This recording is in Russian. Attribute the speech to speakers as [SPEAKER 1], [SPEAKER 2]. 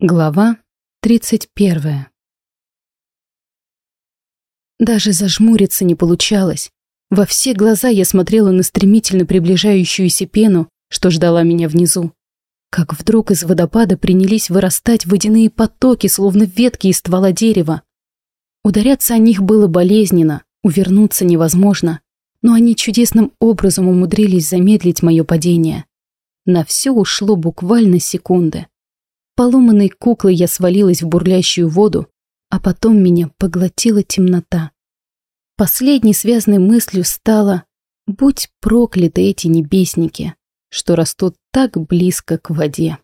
[SPEAKER 1] Глава 31 Даже зажмуриться не получалось. Во все глаза я смотрела на стремительно приближающуюся пену, что ждала меня внизу. Как вдруг из водопада принялись вырастать водяные потоки, словно ветки из ствола дерева. Ударяться о них было болезненно, увернуться невозможно, но они чудесным образом умудрились замедлить мое падение. На все ушло буквально секунды. Поломанной куклой я свалилась в бурлящую воду, а потом меня поглотила темнота. Последней связанной мыслью стало «Будь прокляты эти небесники, что растут так близко к воде».